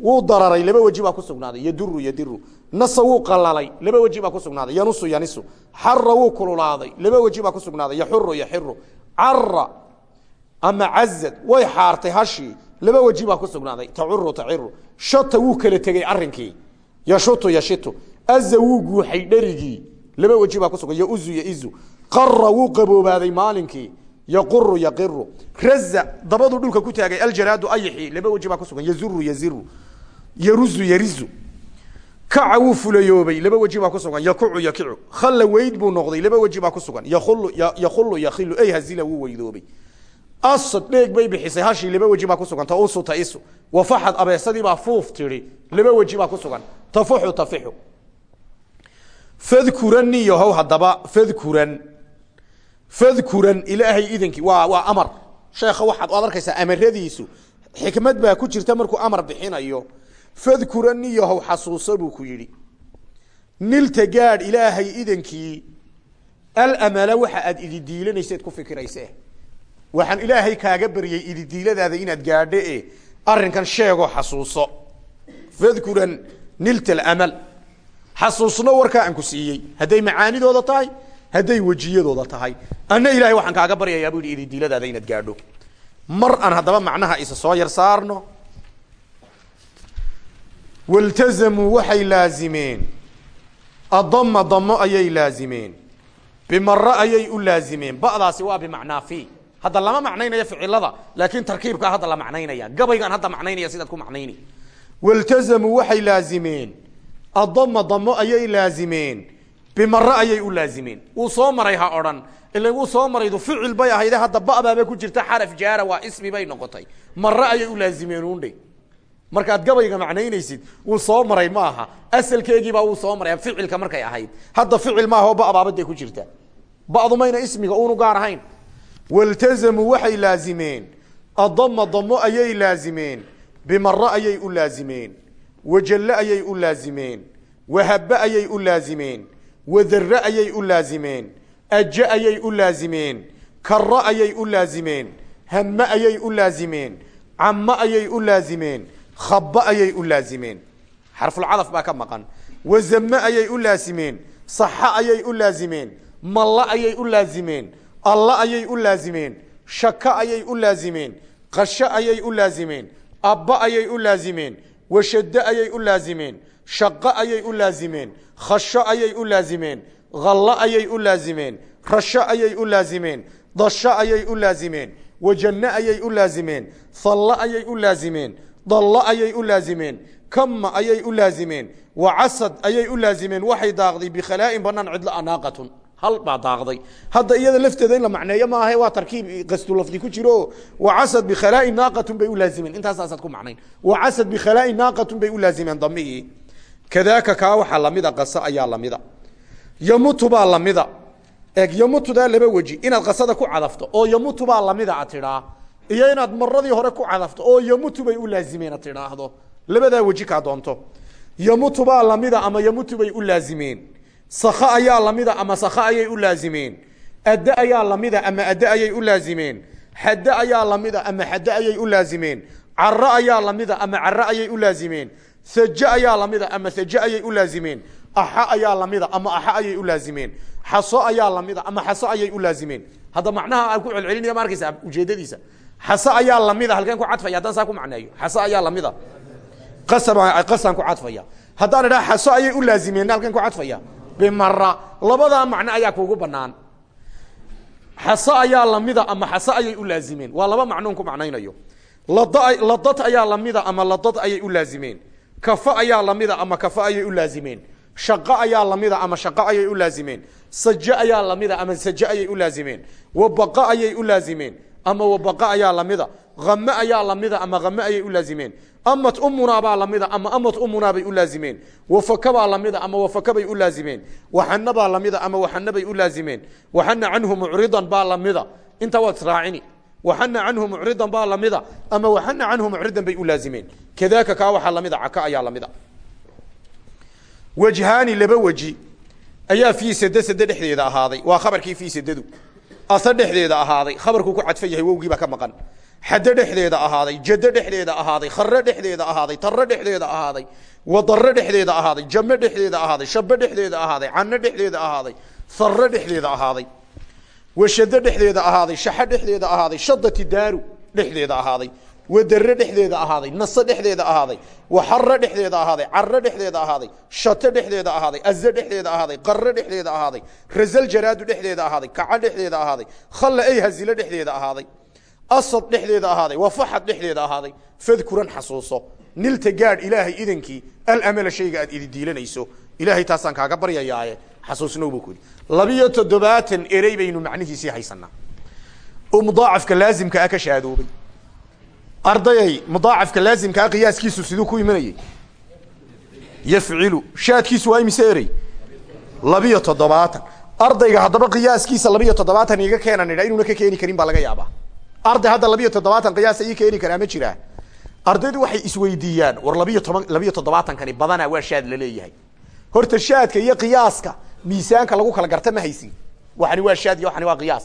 wuu dararay laba weji baa ku sugnaaday. Yaduru yadiru nasa wuu qalalay laba weji baa ku sugnaaday. Yanusu yanisu. Xara wuu kululaaday laba weji baa ku sugnaaday. Yaxuru yaxiru cara ama cazad way xaartay hashii laba weji baa ku sugnaaday. Tacuru taciru shata wuu kala tegey arinkii yashutu yashitu. Aza wuu guuxay dherigii laba weji baa kusugan yauzu yaizu qara wuu qaboobaaday maalinkii yaquru yaqiru raza dabaduu dhulka ku taagay aljaraadu ayixi laba weji baa kusugan yazuru yaziru yaruzu yarizu kaca wuu fulayoobay laba weji baa kusugan yakucu yakicu. Khalla weyd buu noqday. Laba weji baa kusugan yaulu yakhilu ey hazila wuu weydoobay. Asad dheeg bay bixisay hashii laba weji baa kusugan tausu taisu wafaxad abeesadii baa fuuf tidhi. Laba weji baa kusugan tafuxu tafixu fadkuran yahow haddaba fadkuran fadkuran ilaahay idankii waa waa amar. Sheekha waxaad u ad arkaysaa amaradiisu xikmad baa ku jirta markuu amar bixinayo. Fadkuran yahow xasuuso buu ku yidhi. Nilta gaadh ilaahay idankii alamala waxa aad ididiilanayseed ku fikirayse waxaan ilaahay kaaga baryay ididiiladaada inaad gaadho e arrinkan sheegoo xasuuso. Fadkuran nilta alamal xasuusno warkaa aan ku siiyey. Hadday macaanidooda tahay hadday wejiyadooda tahay. Anna ilahay waxaan kaaga baryayaa bu yidhi ididiiladaada inaad gaadho. Mar aan haddaba macnaha isa soo yar saarno waltazamuu waxay laazimeen. Adama damo ayay laazimeen. Bimaro ayay u laazimeen. Ba'daasi waa bimacnaa fi hadda lama macnaynaya ficilada laakiin tarkiibkaa hadda la macnaynaya gabaygaan hadda macnaynaya sidaad ku macnayni. Waltazamuu waxay laazimeen adama damo ayay laazimeen. Bimaro ayay u laazimeen. Wuu soo maray ha odhan. Ila wuu soo maraydu ficil bay ahayde hadda ba'baaba ku jirta xaraf jaara waa ismi bay noqotay. Maro ayay u laazimeen undhe markaad gabayga macnaynaysid wuu soo maray maaha asalkeegiibaa wuu soo maray ficilka markay ahayd. Hadda ficil maaha oo ba'baabadee ku jirta. Ba'du mayna ismiga uunu gaar ahayn. Waltazamuu waxay laazimeen. Adama damo ayay laazimeen. Bimaro ayay u laazimeen wajalle ayay u laazimeen wahabbe ayay u laazimeen wadarre ayay u laazimeen aje ayay u laazimeen karro ayay u laazimeen hamme ayay u laazimeen cammo ayay u laazimeen khabba ayay u laazimeen xarfulcadaf baa ka maqan wazame ayay u laazimeen saxa ayay u laazimeen malla ayay u laazimeen alla ayay u laazimeen shaka ayay u laazimeen qasho ayay u laazimeen abba ayay u laazimeen washadde ayay u laazimeen shaqo ayay u laazimeen khasho ayay u laazimeen hallo ayay u laazimeen rasho ayay u laazimeen dasho ayay u laazimeen wajanne ayay u laazimeen hallo ayay u laazimeen dallo ayay u laazimeen kama ayay u laazimeen wacasad ayay u laazimeen waxay daaqday bikhalaa'in banaan cidlo anaaqatun hal baa daaqday. Hadda iyada lafteeda in la macneeyo maaha waa tarkiib qastulafdi ku jiro. Wacasad bikhalaa'in naaqatun bay u laazimeen intaasaasaad ku macnayn. Wacasad bikhalaa'in naaqatun bay u laazimeen damihii kadaaka kaa waxaa lamida qasa ayaa lamida yamutu baa lamida eeg yamutudaa laba weji. Inaad qasada ku cadafto oo yamutu baa lamida a tidhaa. Iyo inaad maradii hore ku cadafto oo yamutu bay u laazimeen a tidhaahdo. Labadaa weji doonto. Yamutu baa lamida ama yamutu bay u saka ayaa lamida ama saka ayay u laazimeen. Adde ayaa lamida ama adde ayay u laazimeen. Xadde ayaa lamida ama xadde ayay u laazimeen. Caro ayaa lamida ama caro ayay u laazimeen. Saje ayaa lamida ama saje ayay u laazimeen. Axa ayaa lamida ama axa ayay u laazimeen. Xaso ayaa lamida ama xaso ayay u laazimeen. Hadda macnaha aan ku celcelinaya ma ujeedadiisa. Xase ayaa lamida halkeen ku cadfaya haddaan saa ku macneeyo. Xase ayaa lamida. Qasab qasaan ku cadfaya. Haddaan idhaha xaso ayay u laazimeen halkeen ku cadfaya bimara labadaa macno ayaa kuugu banaan xase ayaa lamida ama xase ayay u laazimeen. Waa laba macnoon ku macnaynayo. Lad ladad ayaa lamida ama ladad ayay u laazimeen. Kafa ayaa lamida ama kafa ayay u laazimeen. Shaqo ayaa lamida ama shaqo ayay u laazimeen. Saje ayaa lamida ama saje ayay u laazimeen. Wabaqa ayay u laazimeen ama wabaqa ayaa lamida hame ayaa lamida ama hame ayay u laazimeen amat umunaa baa lamida ama amat umunaa bay u laazimeen. Wafaka baa lamida ama wafaka bay u laazimeen. Waxana baa lamida ama waxana bay u laazimeen. Waxana canhu mucridan baa lamida. Intaa waad israacini waxana canhu mucridan baa lamida ama waxana canhu mucridan bay u laazimeen. Kadaaka kaa waxaa lamida caka ayaa lamida. Wajhaani laba weji ayaa fii sade sade dhexdeeda ahaaday. Waa khabarkii fii sadadu ase dhexdeeda ahaaday. Khabarkuu ku cadfan yahay wowgii baa ka maqan xaddo dhexdeeda ahaaday jaddo dhexdeeda ahaaday khare dhexdeeda ahaaday tare dhexdeeda ahaaday wadare dhexdeeda ahaaday jame dhexdeeda ahaaday shabe dhexdeeda ahaaday cano dhexdeeda ahaaday hare dhexdeeda ahaaday washado dhexdeeda ahaaday shaxo dhexdeeda ahaaday shadati daaru dhexdeeda ahaaday wadare dhexdeeda ahaaday naso dhexdeeda ahaaday waxaro dhexdeeda ahaaday caro dhexdeeda ahaaday shato dhexdeeda ahaaday aze dhexdeeda ahaaday qaro dhexdeeda ahaaday rasal jaraadu dhexdeeda ahaaday kaco dhexdeeda ahaaday khalla ay hazilo dhexdeeda ahaaday asad dhexdeeda ahaaday wafaxad dhexdeeda ahaaday fadkuran xasuuso. Nilta gaadh ilaahay idankii alamala shayga aad idi diilanayso. Ilaahay taasaan kaaga baryayaaye xasuusnow buu ku yidhi. Labiyo toddobaatan erey baynu macnihiisii haysanaa oo mudaacafka laazimka ah ka shaadoobay. Ardayay mudaacafka laazimkaa qiyaaskiisu siduu ku imanayey yafcilu shaadkiisu waa imise erey? Labiyo toddobaatan. Ardayga haddaba qiyaaskiisa labiyo toddobaatan iga keenan idha inuuna ka keeni karin baa laga yaabaa arday hadda labiyo toddobaatan qiyaasa ii keeni karaa ma jiraa ardaydu waxay isweydiiyaan war labiyo toban labiyo toddobaatankani badanaa waa shaad la leeyahay horta shaadka iyo qiyaaska miisaanka lagu kala garta ma haysin. Waxani waa shaad iyo waxani waa qiyaas.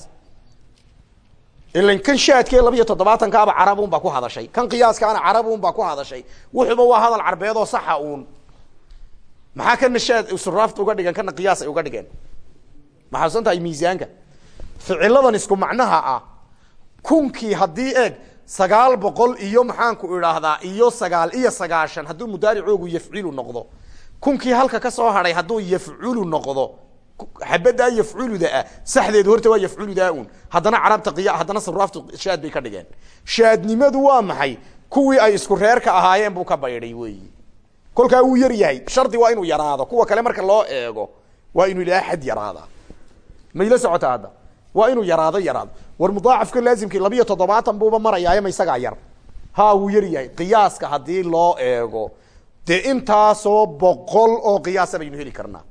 Ilan kan shaadkee labiyo toddobaatankaaba carabun baa ku hadashay. Kan qiyaaskaana carabun baa ku hadashay. Wuxuuba waa hadal carbeed oo saxa uun. Maxaa kana shaad suraafta uga dhigan? Kana qiyaas ay uga dhigeen. Maxaasan tahay miisaanka? Ficiladan isku macnaha ah kunkii haddii eeg sagaal boqol iyo maxaanku idhaahdaa iyo sagaal iyo sagaashan hadduu mudaaricoogu yafcilu noqdo. Kunkii halka ka soo hadhay hadduu yafculu noqdo xabadaa yafculuda ah saxdeedu horta waa yafculudaa un haddana carabta qiya haddana saraaftu shaad bay ka dhigeen. Shaadnimadu waa maxay? Kuwii ay isku reerka ahaayeen buu ka baydhay weyi kolkaa wuu yar yahay. Shardi waa inuu yaraado. Kuwa kale marka loo eego waa inuu ilaa xad yaraadaa. Mayla socota hadda waa inuu yaraado yaraado. War mudaacafka laazimkii labiyo toddobaatan buuba marayaayo ma isagaa yar ha wuu yar yahay. Qiyaaska haddii loo eego dee intaasoo boqol oo qiyaasa baynu heli karnaa.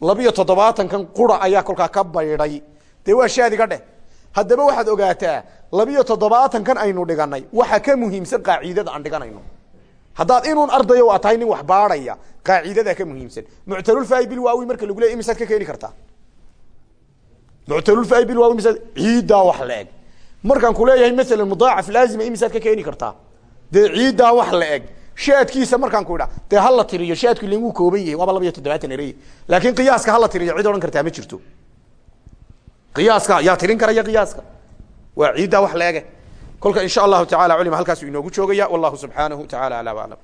Labiyo toddobaatankan qura ayaa kolkaa ka baydhay. Dee waa shaadiga dheh. Haddaba waxaad ogaataa labiyo toddobaatankan aynu dhiganay waxa ka muhiimsan qaaciidada aan dhiganayno. Haddaad inuun ardayo waa tahay nin wax baadhaya qaaciidadaa ka muhiimsan. Muctalulfaa'i bilwaawi marka lagu leey imisaad ka keeni kartaa muctalulfaa'i bilwaawi misaad ciiddaa wax la eg markaan kuleeyahay masalan mudaacaf laazima imisaad ka keeni kartaa. Dee ciiddaa wax la eg shaadkiisa markaan ku idha dee hala tiriyo shaadku wuu kooban yahay waaba laba iyo toddobaatan erey laakin qiyaaska hala tiriyo cid odhan kartaa ma jirto. Qiyaaska yaa tirin karaya qiyaaska? Waa ciiddaa wax la ege kolka in sha allahu tacala culima halkaasu inoogu joogaya wallahu subxaanahu tacala alaa aclam